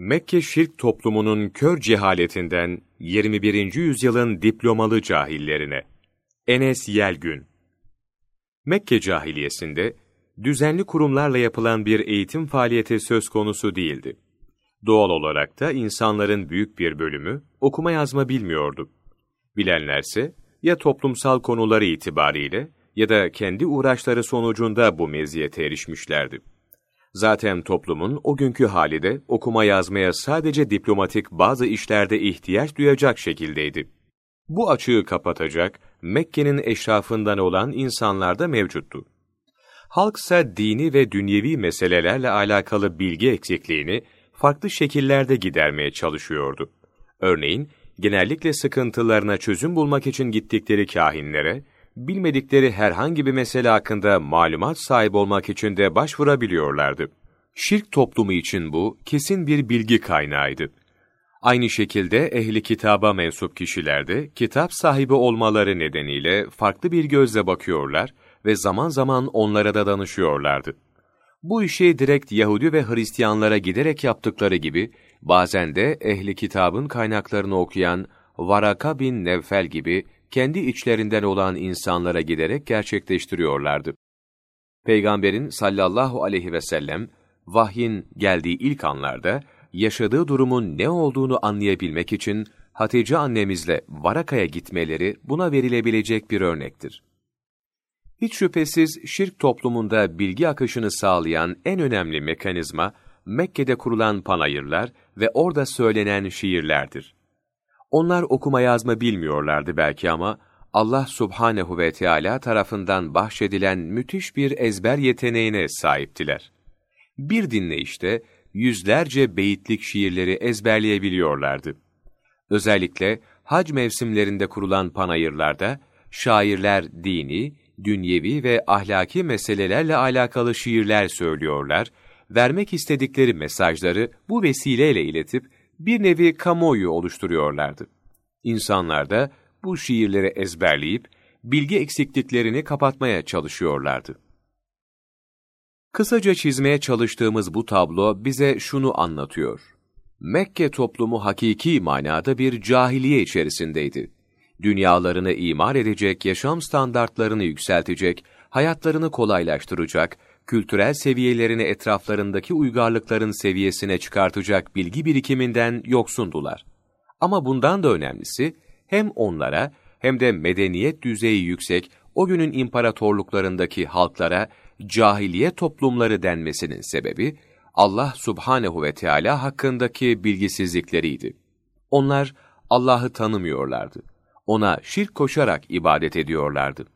Mekke şirk toplumunun kör cehaletinden 21. yüzyılın diplomalı cahillerine. Enes Yelgün Mekke cahiliyesinde düzenli kurumlarla yapılan bir eğitim faaliyeti söz konusu değildi. Doğal olarak da insanların büyük bir bölümü okuma yazma bilmiyordu. Bilenlerse ya toplumsal konuları itibariyle ya da kendi uğraşları sonucunda bu meziyete erişmişlerdi. Zaten toplumun o günkü hali de okuma yazmaya sadece diplomatik bazı işlerde ihtiyaç duyacak şekildeydi. Bu açığı kapatacak Mekke'nin eşrafından olan insanlar da mevcuttu. Halksa dini ve dünyevi meselelerle alakalı bilgi eksikliğini farklı şekillerde gidermeye çalışıyordu. Örneğin, genellikle sıkıntılarına çözüm bulmak için gittikleri kahinlere, bilmedikleri herhangi bir mesele hakkında malumat sahip olmak için de başvurabiliyorlardı. Şirk toplumu için bu kesin bir bilgi kaynağıydı. Aynı şekilde ehli kitaba mensup kişiler de kitap sahibi olmaları nedeniyle farklı bir gözle bakıyorlar ve zaman zaman onlara da danışıyorlardı. Bu işi direkt Yahudi ve Hristiyanlara giderek yaptıkları gibi bazen de ehli kitabın kaynaklarını okuyan Varaka bin Nevfel gibi kendi içlerinden olan insanlara giderek gerçekleştiriyorlardı. Peygamberin sallallahu aleyhi ve sellem vahyin geldiği ilk anlarda yaşadığı durumun ne olduğunu anlayabilmek için Hatice annemizle Varaka'ya gitmeleri buna verilebilecek bir örnektir. Hiç şüphesiz şirk toplumunda bilgi akışını sağlayan en önemli mekanizma, Mekke'de kurulan panayırlar ve orada söylenen şiirlerdir. Onlar okuma yazma bilmiyorlardı belki ama, Allah subhanehu ve Teala tarafından bahşedilen müthiş bir ezber yeteneğine sahiptiler. Bir dinleyişte yüzlerce beyitlik şiirleri ezberleyebiliyorlardı. Özellikle hac mevsimlerinde kurulan panayırlarda, şairler dini, dünyevi ve ahlaki meselelerle alakalı şiirler söylüyorlar, vermek istedikleri mesajları bu vesileyle iletip bir nevi kamuoyu oluşturuyorlardı. İnsanlar da bu şiirleri ezberleyip bilgi eksikliklerini kapatmaya çalışıyorlardı. Kısaca çizmeye çalıştığımız bu tablo bize şunu anlatıyor. Mekke toplumu hakiki manada bir cahiliye içerisindeydi dünyalarını imar edecek, yaşam standartlarını yükseltecek, hayatlarını kolaylaştıracak, kültürel seviyelerini etraflarındaki uygarlıkların seviyesine çıkartacak bilgi birikiminden yoksundular. Ama bundan da önemlisi, hem onlara hem de medeniyet düzeyi yüksek o günün imparatorluklarındaki halklara cahiliye toplumları denmesinin sebebi, Allah subhanehu ve Teala hakkındaki bilgisizlikleriydi. Onlar Allah'ı tanımıyorlardı ona şirk koşarak ibadet ediyorlardı.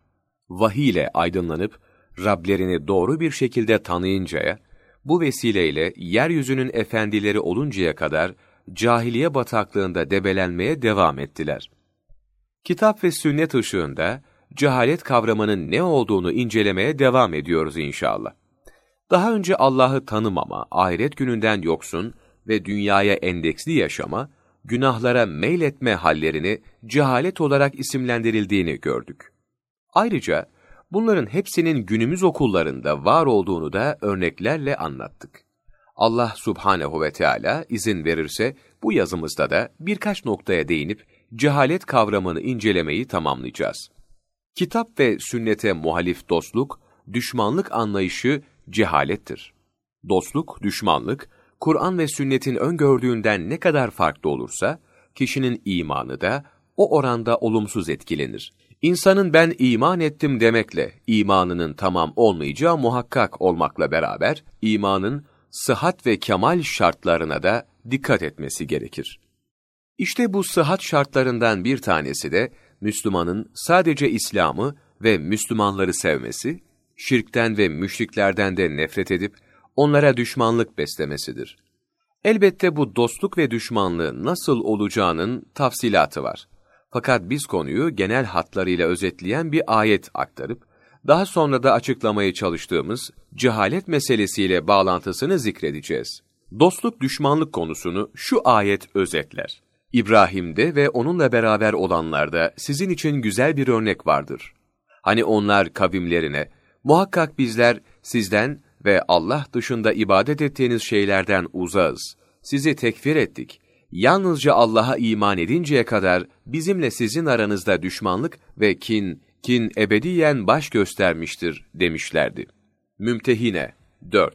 Vahiy ile aydınlanıp, Rablerini doğru bir şekilde tanıyıncaya, bu vesileyle yeryüzünün efendileri oluncaya kadar cahiliye bataklığında debelenmeye devam ettiler. Kitap ve sünnet ışığında cehalet kavramının ne olduğunu incelemeye devam ediyoruz inşallah. Daha önce Allah'ı tanımama, ahiret gününden yoksun ve dünyaya endeksli yaşama, günahlara meyletme hallerini cehalet olarak isimlendirildiğini gördük. Ayrıca bunların hepsinin günümüz okullarında var olduğunu da örneklerle anlattık. Allah subhanehu ve Teala izin verirse bu yazımızda da birkaç noktaya değinip cehalet kavramını incelemeyi tamamlayacağız. Kitap ve sünnete muhalif dostluk, düşmanlık anlayışı cehalettir. Dostluk, düşmanlık, Kur'an ve sünnetin öngördüğünden ne kadar farklı olursa, kişinin imanı da o oranda olumsuz etkilenir. İnsanın ben iman ettim demekle imanının tamam olmayacağı muhakkak olmakla beraber, imanın sıhhat ve kemal şartlarına da dikkat etmesi gerekir. İşte bu sıhhat şartlarından bir tanesi de, Müslümanın sadece İslam'ı ve Müslümanları sevmesi, şirkten ve müşriklerden de nefret edip, onlara düşmanlık beslemesidir. Elbette bu dostluk ve düşmanlığı nasıl olacağının tafsilatı var. Fakat biz konuyu genel hatlarıyla özetleyen bir ayet aktarıp, daha sonra da açıklamaya çalıştığımız cehalet meselesiyle bağlantısını zikredeceğiz. Dostluk düşmanlık konusunu şu ayet özetler. İbrahim'de ve onunla beraber olanlarda sizin için güzel bir örnek vardır. Hani onlar kavimlerine, muhakkak bizler sizden ve Allah dışında ibadet ettiğiniz şeylerden uzağız. sizi tekfir ettik. Yalnızca Allah'a iman edinceye kadar bizimle sizin aranızda düşmanlık ve kin, kin ebediyen baş göstermiştir demişlerdi. Mümtehine 4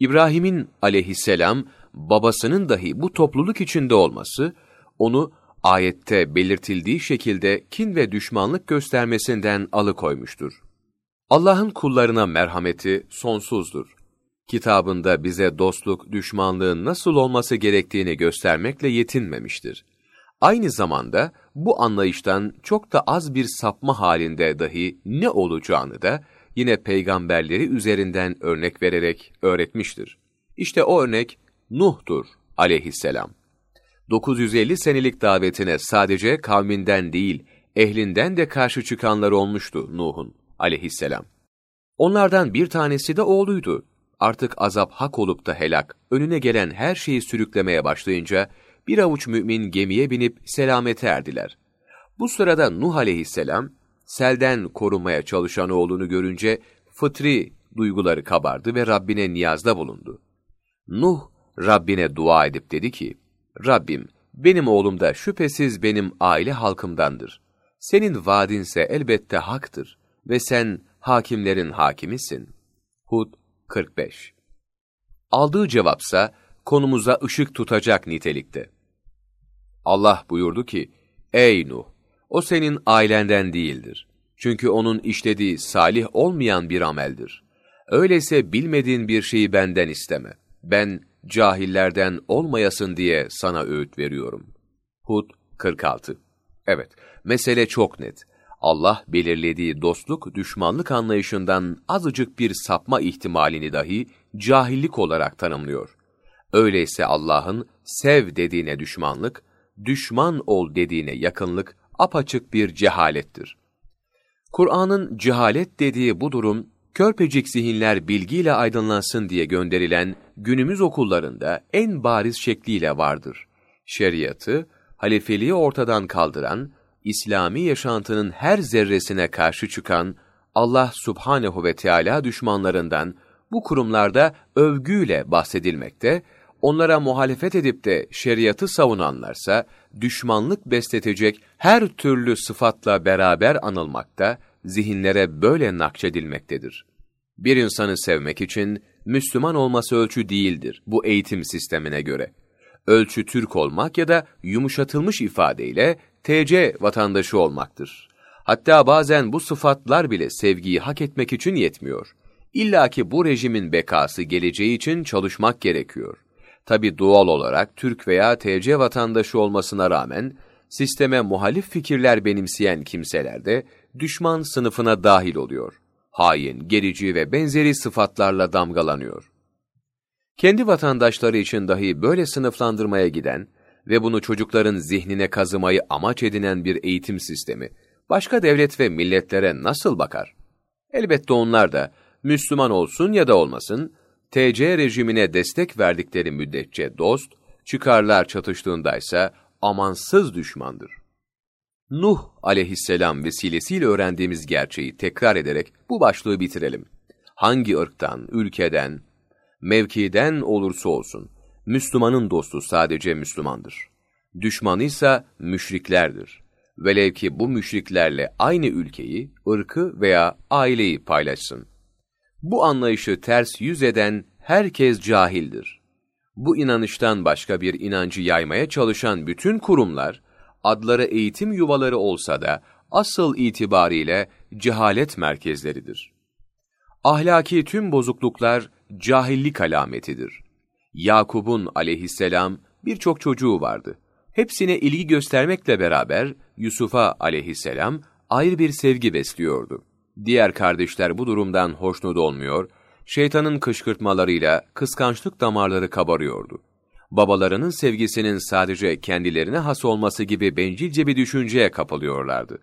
İbrahim'in aleyhisselam babasının dahi bu topluluk içinde olması, onu ayette belirtildiği şekilde kin ve düşmanlık göstermesinden alıkoymuştur. Allah'ın kullarına merhameti sonsuzdur. Kitabında bize dostluk, düşmanlığın nasıl olması gerektiğini göstermekle yetinmemiştir. Aynı zamanda bu anlayıştan çok da az bir sapma halinde dahi ne olacağını da yine peygamberleri üzerinden örnek vererek öğretmiştir. İşte o örnek Nuh'tur aleyhisselam. 950 senelik davetine sadece kavminden değil, ehlinden de karşı çıkanlar olmuştu Nuh'un aleyhisselam. Onlardan bir tanesi de oğluydu. Artık azap hak olup da helak, önüne gelen her şeyi sürüklemeye başlayınca, bir avuç mümin gemiye binip selamete erdiler. Bu sırada Nuh aleyhisselam, selden korunmaya çalışan oğlunu görünce fıtri duyguları kabardı ve Rabbine niyazda bulundu. Nuh, Rabbine dua edip dedi ki, Rabbim, benim oğlum da şüphesiz benim aile halkımdandır. Senin vaadinse elbette haktır ve sen hakimlerin hakimisin. Hud 45 Aldığı cevapsa konumuza ışık tutacak nitelikte. Allah buyurdu ki, Ey Nuh! O senin ailenden değildir. Çünkü onun işlediği salih olmayan bir ameldir. Öyleyse bilmediğin bir şeyi benden isteme. Ben cahillerden olmayasın diye sana öğüt veriyorum. Hud 46 Evet, mesele çok net. Allah belirlediği dostluk, düşmanlık anlayışından azıcık bir sapma ihtimalini dahi cahillik olarak tanımlıyor. Öyleyse Allah'ın sev dediğine düşmanlık, düşman ol dediğine yakınlık apaçık bir cehalettir. Kur'an'ın cehalet dediği bu durum, körpecik zihinler bilgiyle aydınlansın diye gönderilen günümüz okullarında en bariz şekliyle vardır. Şeriatı, halifeliği ortadan kaldıran, İslami yaşantının her zerresine karşı çıkan Allah subhanehu ve Teala düşmanlarından bu kurumlarda övgüyle bahsedilmekte, onlara muhalefet edip de şeriatı savunanlarsa, düşmanlık besletecek her türlü sıfatla beraber anılmakta, zihinlere böyle nakşedilmektedir. Bir insanı sevmek için Müslüman olması ölçü değildir bu eğitim sistemine göre. Ölçü Türk olmak ya da yumuşatılmış ifadeyle TC vatandaşı olmaktır. Hatta bazen bu sıfatlar bile sevgiyi hak etmek için yetmiyor. İlla ki bu rejimin bekası geleceği için çalışmak gerekiyor. Tabi doğal olarak Türk veya TC vatandaşı olmasına rağmen sisteme muhalif fikirler benimseyen kimseler de düşman sınıfına dahil oluyor. Hain, gerici ve benzeri sıfatlarla damgalanıyor. Kendi vatandaşları için dahi böyle sınıflandırmaya giden ve bunu çocukların zihnine kazımayı amaç edinen bir eğitim sistemi, başka devlet ve milletlere nasıl bakar? Elbette onlar da, Müslüman olsun ya da olmasın, TC rejimine destek verdikleri müddetçe dost, çıkarlar çatıştığındaysa amansız düşmandır. Nuh aleyhisselam vesilesiyle öğrendiğimiz gerçeği tekrar ederek bu başlığı bitirelim. Hangi ırktan, ülkeden, mevkiden olursa olsun, Müslümanın dostu sadece Müslümandır. Düşmanı ise müşriklerdir. Velev ki bu müşriklerle aynı ülkeyi, ırkı veya aileyi paylaşsın. Bu anlayışı ters yüz eden herkes cahildir. Bu inanıştan başka bir inancı yaymaya çalışan bütün kurumlar, adları eğitim yuvaları olsa da asıl itibariyle cehalet merkezleridir. Ahlaki tüm bozukluklar cahillik alametidir. Yakub'un aleyhisselam birçok çocuğu vardı. Hepsine ilgi göstermekle beraber Yusuf'a aleyhisselam ayrı bir sevgi besliyordu. Diğer kardeşler bu durumdan hoşnut olmuyor, şeytanın kışkırtmalarıyla kıskançlık damarları kabarıyordu. Babalarının sevgisinin sadece kendilerine has olması gibi bencilce bir düşünceye kapılıyorlardı.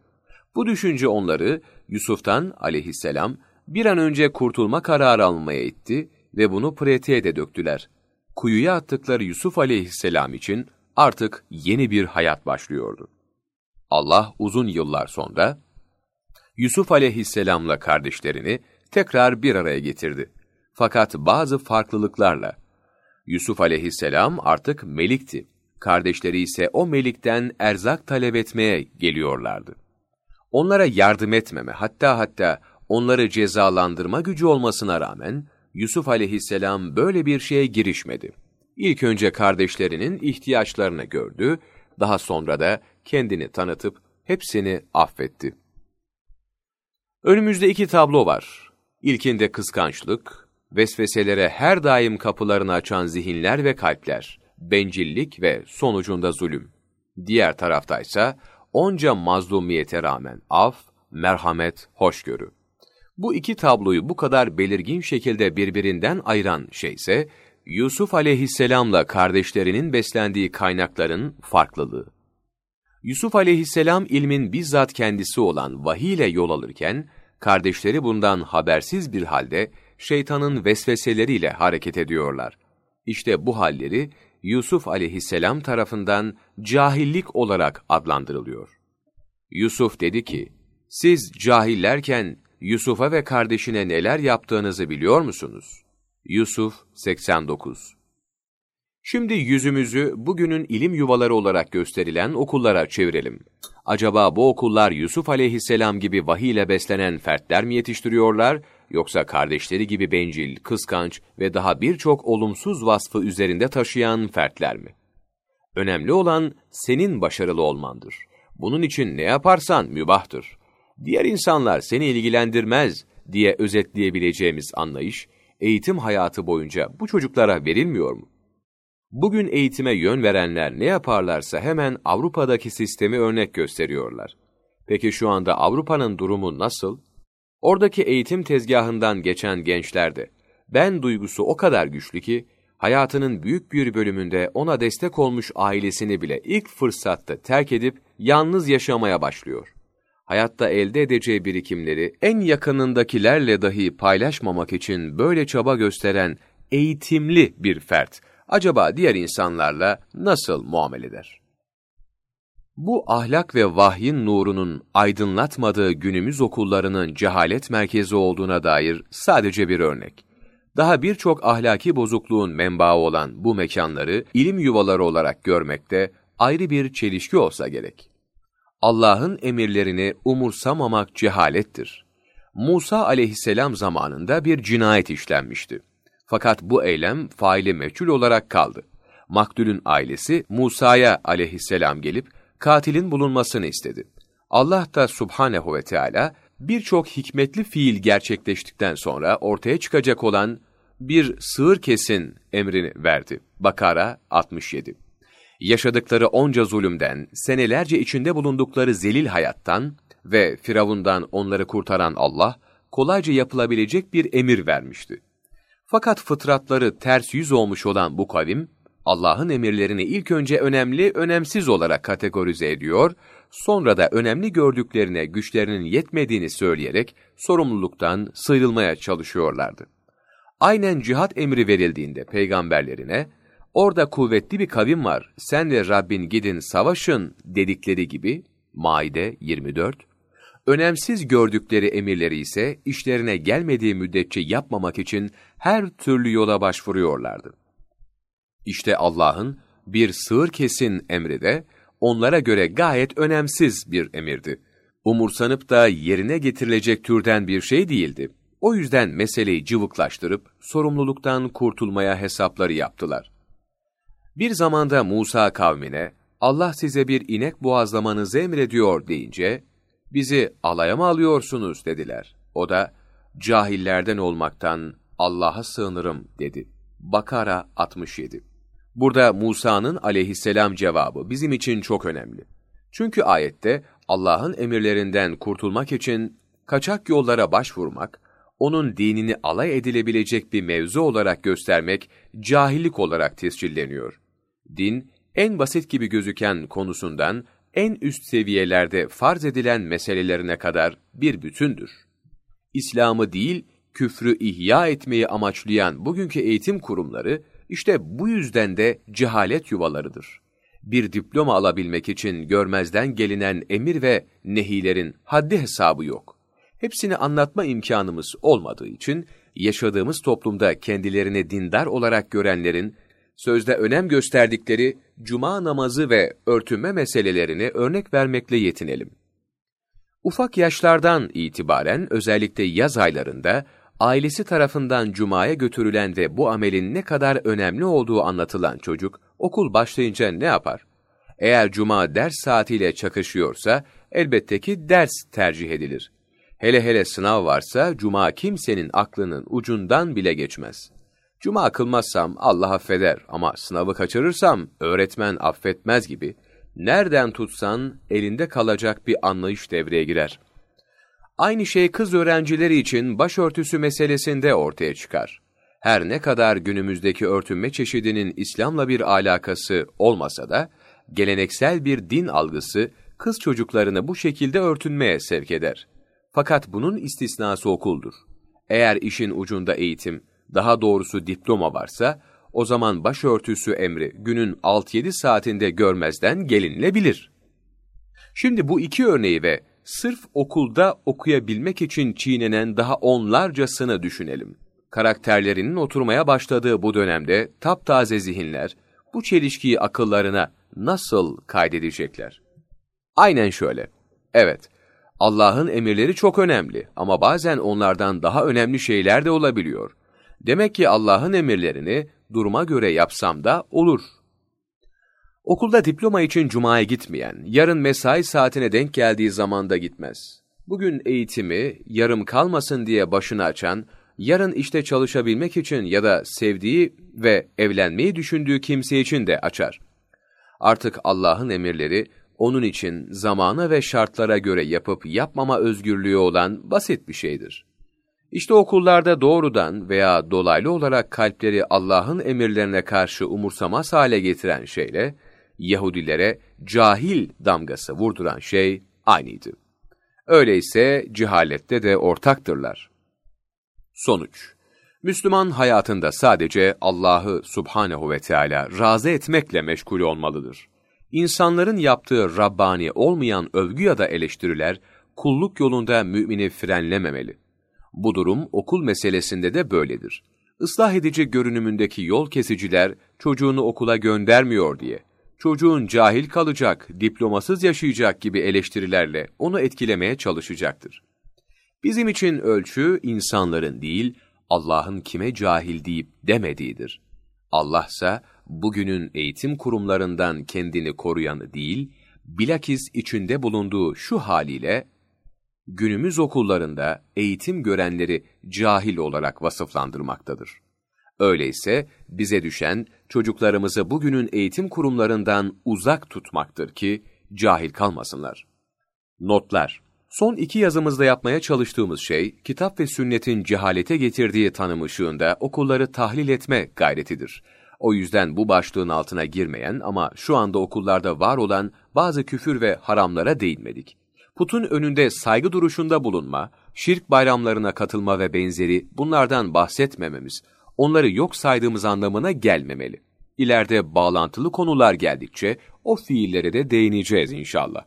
Bu düşünce onları Yusuf'tan aleyhisselam bir an önce kurtulma kararı almaya itti ve bunu pratiğe de döktüler. Kuyuya attıkları Yusuf aleyhisselam için artık yeni bir hayat başlıyordu. Allah uzun yıllar sonra Yusuf aleyhisselamla kardeşlerini tekrar bir araya getirdi. Fakat bazı farklılıklarla. Yusuf aleyhisselam artık melikti. Kardeşleri ise o melikten erzak talep etmeye geliyorlardı. Onlara yardım etmeme, hatta hatta onları cezalandırma gücü olmasına rağmen Yusuf aleyhisselam böyle bir şeye girişmedi. İlk önce kardeşlerinin ihtiyaçlarını gördü, daha sonra da kendini tanıtıp hepsini affetti. Önümüzde iki tablo var. İlkinde kıskançlık, vesveselere her daim kapılarını açan zihinler ve kalpler, bencillik ve sonucunda zulüm. Diğer taraftaysa onca mazlumiyete rağmen af, merhamet, hoşgörü. Bu iki tabloyu bu kadar belirgin şekilde birbirinden ayıran şey ise, Yusuf aleyhisselamla kardeşlerinin beslendiği kaynakların farklılığı. Yusuf aleyhisselam ilmin bizzat kendisi olan vahiy ile yol alırken, kardeşleri bundan habersiz bir halde şeytanın vesveseleriyle hareket ediyorlar. İşte bu halleri Yusuf aleyhisselam tarafından cahillik olarak adlandırılıyor. Yusuf dedi ki, siz cahillerken Yusuf'a ve kardeşine neler yaptığınızı biliyor musunuz? Yusuf 89 Şimdi yüzümüzü bugünün ilim yuvaları olarak gösterilen okullara çevirelim. Acaba bu okullar Yusuf aleyhisselam gibi vahiy ile beslenen fertler mi yetiştiriyorlar, yoksa kardeşleri gibi bencil, kıskanç ve daha birçok olumsuz vasfı üzerinde taşıyan fertler mi? Önemli olan senin başarılı olmandır. Bunun için ne yaparsan mübahtır. Diğer insanlar seni ilgilendirmez diye özetleyebileceğimiz anlayış, eğitim hayatı boyunca bu çocuklara verilmiyor mu? Bugün eğitime yön verenler ne yaparlarsa hemen Avrupa'daki sistemi örnek gösteriyorlar. Peki şu anda Avrupa'nın durumu nasıl? Oradaki eğitim tezgahından geçen gençlerde ben duygusu o kadar güçlü ki hayatının büyük bir bölümünde ona destek olmuş ailesini bile ilk fırsatta terk edip yalnız yaşamaya başlıyor. Hayatta elde edeceği birikimleri en yakınındakilerle dahi paylaşmamak için böyle çaba gösteren eğitimli bir fert acaba diğer insanlarla nasıl muamele eder? Bu ahlak ve vahyin nurunun aydınlatmadığı günümüz okullarının cehalet merkezi olduğuna dair sadece bir örnek. Daha birçok ahlaki bozukluğun menbaı olan bu mekanları ilim yuvaları olarak görmekte ayrı bir çelişki olsa gerek. Allah'ın emirlerini umursamamak cehalettir. Musa aleyhisselam zamanında bir cinayet işlenmişti. Fakat bu eylem faili meçhul olarak kaldı. Maktulün ailesi Musa'ya aleyhisselam gelip katilin bulunmasını istedi. Allah da subhanehu ve Teala birçok hikmetli fiil gerçekleştikten sonra ortaya çıkacak olan bir sığır kesin emrini verdi. Bakara 67 Yaşadıkları onca zulümden, senelerce içinde bulundukları zelil hayattan ve Firavundan onları kurtaran Allah, kolayca yapılabilecek bir emir vermişti. Fakat fıtratları ters yüz olmuş olan bu kavim, Allah'ın emirlerini ilk önce önemli, önemsiz olarak kategorize ediyor, sonra da önemli gördüklerine güçlerinin yetmediğini söyleyerek sorumluluktan sıyrılmaya çalışıyorlardı. Aynen cihat emri verildiğinde peygamberlerine, orada kuvvetli bir kavim var, sen ve Rabbin gidin savaşın dedikleri gibi, Maide 24, önemsiz gördükleri emirleri ise işlerine gelmediği müddetçe yapmamak için her türlü yola başvuruyorlardı. İşte Allah'ın bir sığır kesin emri de onlara göre gayet önemsiz bir emirdi. Umursanıp da yerine getirilecek türden bir şey değildi. O yüzden meseleyi cıvıklaştırıp sorumluluktan kurtulmaya hesapları yaptılar. Bir zamanda Musa kavmine Allah size bir inek boğazlamanızı emrediyor deyince bizi alaya mı alıyorsunuz dediler. O da cahillerden olmaktan Allah'a sığınırım dedi. Bakara 67 Burada Musa'nın aleyhisselam cevabı bizim için çok önemli. Çünkü ayette Allah'ın emirlerinden kurtulmak için kaçak yollara başvurmak, onun dinini alay edilebilecek bir mevzu olarak göstermek cahillik olarak tescilleniyor. Din, en basit gibi gözüken konusundan en üst seviyelerde farz edilen meselelerine kadar bir bütündür. İslam'ı değil, küfrü ihya etmeyi amaçlayan bugünkü eğitim kurumları, işte bu yüzden de cehalet yuvalarıdır. Bir diploma alabilmek için görmezden gelinen emir ve nehilerin haddi hesabı yok. Hepsini anlatma imkanımız olmadığı için, yaşadığımız toplumda kendilerini dindar olarak görenlerin, sözde önem gösterdikleri cuma namazı ve örtünme meselelerini örnek vermekle yetinelim. Ufak yaşlardan itibaren özellikle yaz aylarında ailesi tarafından cumaya götürülen ve bu amelin ne kadar önemli olduğu anlatılan çocuk okul başlayınca ne yapar? Eğer cuma ders saatiyle çakışıyorsa elbette ki ders tercih edilir. Hele hele sınav varsa cuma kimsenin aklının ucundan bile geçmez. Cuma kılmazsam Allah affeder ama sınavı kaçırırsam öğretmen affetmez gibi nereden tutsan elinde kalacak bir anlayış devreye girer. Aynı şey kız öğrencileri için başörtüsü meselesinde ortaya çıkar. Her ne kadar günümüzdeki örtünme çeşidinin İslam'la bir alakası olmasa da, geleneksel bir din algısı kız çocuklarını bu şekilde örtünmeye sevk eder. Fakat bunun istisnası okuldur. Eğer işin ucunda eğitim, daha doğrusu diploma varsa, o zaman başörtüsü emri günün 6-7 saatinde görmezden gelinilebilir. Şimdi bu iki örneği ve sırf okulda okuyabilmek için çiğnenen daha onlarcasını düşünelim. Karakterlerinin oturmaya başladığı bu dönemde taptaze zihinler, bu çelişkiyi akıllarına nasıl kaydedecekler? Aynen şöyle. Evet, Allah'ın emirleri çok önemli ama bazen onlardan daha önemli şeyler de olabiliyor. Demek ki Allah'ın emirlerini duruma göre yapsam da olur. Okulda diploma için cumaya gitmeyen, yarın mesai saatine denk geldiği zaman da gitmez. Bugün eğitimi yarım kalmasın diye başını açan, yarın işte çalışabilmek için ya da sevdiği ve evlenmeyi düşündüğü kimse için de açar. Artık Allah'ın emirleri onun için zamana ve şartlara göre yapıp yapmama özgürlüğü olan basit bir şeydir. İşte okullarda doğrudan veya dolaylı olarak kalpleri Allah'ın emirlerine karşı umursamaz hale getiren şeyle, Yahudilere cahil damgası vurduran şey aynıydı. Öyleyse cehalette de ortaktırlar. Sonuç Müslüman hayatında sadece Allah'ı subhanehu ve Teala razı etmekle meşgul olmalıdır. İnsanların yaptığı Rabbani olmayan övgü ya da eleştiriler, kulluk yolunda mümini frenlememeli. Bu durum okul meselesinde de böyledir. Islah edici görünümündeki yol kesiciler çocuğunu okula göndermiyor diye, çocuğun cahil kalacak, diplomasız yaşayacak gibi eleştirilerle onu etkilemeye çalışacaktır. Bizim için ölçü insanların değil, Allah'ın kime cahil deyip demediğidir. Allah ise bugünün eğitim kurumlarından kendini koruyanı değil, bilakis içinde bulunduğu şu haliyle, günümüz okullarında eğitim görenleri cahil olarak vasıflandırmaktadır. Öyleyse bize düşen çocuklarımızı bugünün eğitim kurumlarından uzak tutmaktır ki cahil kalmasınlar. Notlar Son iki yazımızda yapmaya çalıştığımız şey, kitap ve sünnetin cehalete getirdiği tanım ışığında okulları tahlil etme gayretidir. O yüzden bu başlığın altına girmeyen ama şu anda okullarda var olan bazı küfür ve haramlara değinmedik. Putun önünde saygı duruşunda bulunma, şirk bayramlarına katılma ve benzeri bunlardan bahsetmememiz, onları yok saydığımız anlamına gelmemeli. İleride bağlantılı konular geldikçe o fiillere de değineceğiz inşallah.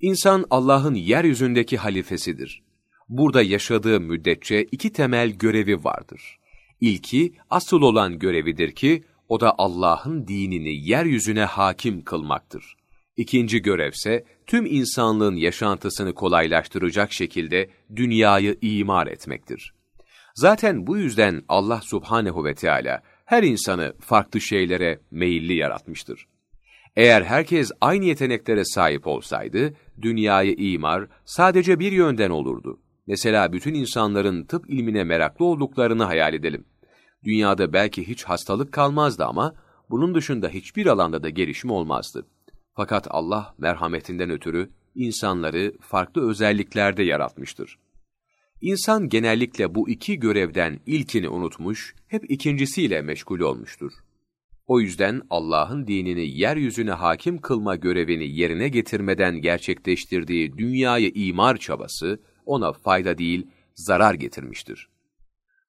İnsan Allah'ın yeryüzündeki halifesidir. Burada yaşadığı müddetçe iki temel görevi vardır. İlki asıl olan görevidir ki o da Allah'ın dinini yeryüzüne hakim kılmaktır. İkinci görevse tüm insanlığın yaşantısını kolaylaştıracak şekilde dünyayı imar etmektir. Zaten bu yüzden Allah subhanehu ve Teala her insanı farklı şeylere meyilli yaratmıştır. Eğer herkes aynı yeteneklere sahip olsaydı, dünyayı imar sadece bir yönden olurdu. Mesela bütün insanların tıp ilmine meraklı olduklarını hayal edelim. Dünyada belki hiç hastalık kalmazdı ama bunun dışında hiçbir alanda da gelişim olmazdı. Fakat Allah merhametinden ötürü insanları farklı özelliklerde yaratmıştır. İnsan genellikle bu iki görevden ilkini unutmuş, hep ikincisiyle meşgul olmuştur. O yüzden Allah'ın dinini yeryüzüne hakim kılma görevini yerine getirmeden gerçekleştirdiği dünyayı imar çabası ona fayda değil, zarar getirmiştir.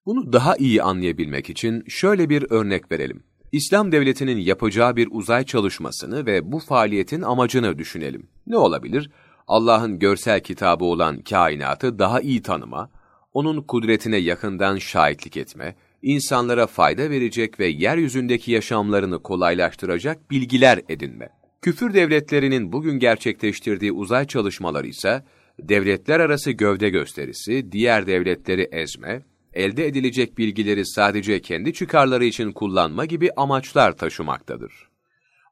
Bunu daha iyi anlayabilmek için şöyle bir örnek verelim. İslam devletinin yapacağı bir uzay çalışmasını ve bu faaliyetin amacını düşünelim. Ne olabilir? Allah'ın görsel kitabı olan kainatı daha iyi tanıma, onun kudretine yakından şahitlik etme, insanlara fayda verecek ve yeryüzündeki yaşamlarını kolaylaştıracak bilgiler edinme. Küfür devletlerinin bugün gerçekleştirdiği uzay çalışmaları ise, devletler arası gövde gösterisi, diğer devletleri ezme, elde edilecek bilgileri sadece kendi çıkarları için kullanma gibi amaçlar taşımaktadır.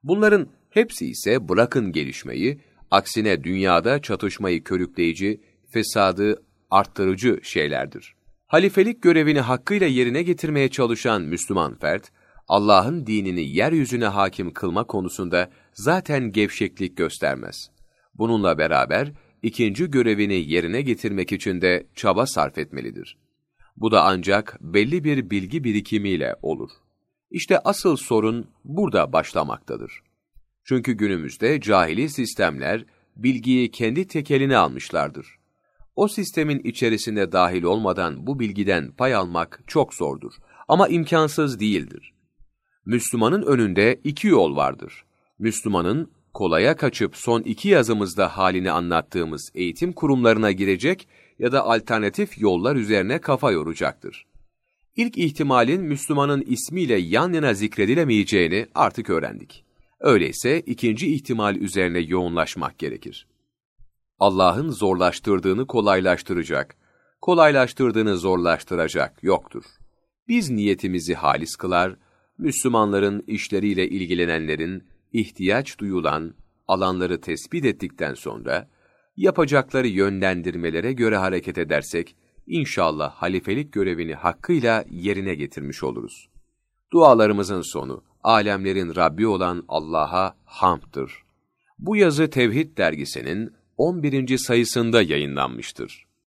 Bunların hepsi ise bırakın gelişmeyi, aksine dünyada çatışmayı körükleyici, fesadı arttırıcı şeylerdir. Halifelik görevini hakkıyla yerine getirmeye çalışan Müslüman fert, Allah'ın dinini yeryüzüne hakim kılma konusunda zaten gevşeklik göstermez. Bununla beraber ikinci görevini yerine getirmek için de çaba sarf etmelidir. Bu da ancak belli bir bilgi birikimiyle olur. İşte asıl sorun burada başlamaktadır. Çünkü günümüzde cahili sistemler bilgiyi kendi tekeline almışlardır. O sistemin içerisinde dahil olmadan bu bilgiden pay almak çok zordur ama imkansız değildir. Müslümanın önünde iki yol vardır. Müslümanın kolaya kaçıp son iki yazımızda halini anlattığımız eğitim kurumlarına girecek ya da alternatif yollar üzerine kafa yoracaktır. İlk ihtimalin Müslümanın ismiyle yan yana zikredilemeyeceğini artık öğrendik. Öyleyse ikinci ihtimal üzerine yoğunlaşmak gerekir. Allah'ın zorlaştırdığını kolaylaştıracak, kolaylaştırdığını zorlaştıracak yoktur. Biz niyetimizi halis kılar, Müslümanların işleriyle ilgilenenlerin ihtiyaç duyulan alanları tespit ettikten sonra, yapacakları yönlendirmelere göre hareket edersek, inşallah halifelik görevini hakkıyla yerine getirmiş oluruz. Dualarımızın sonu, alemlerin Rabbi olan Allah'a hamdır. Bu yazı Tevhid dergisinin 11. sayısında yayınlanmıştır.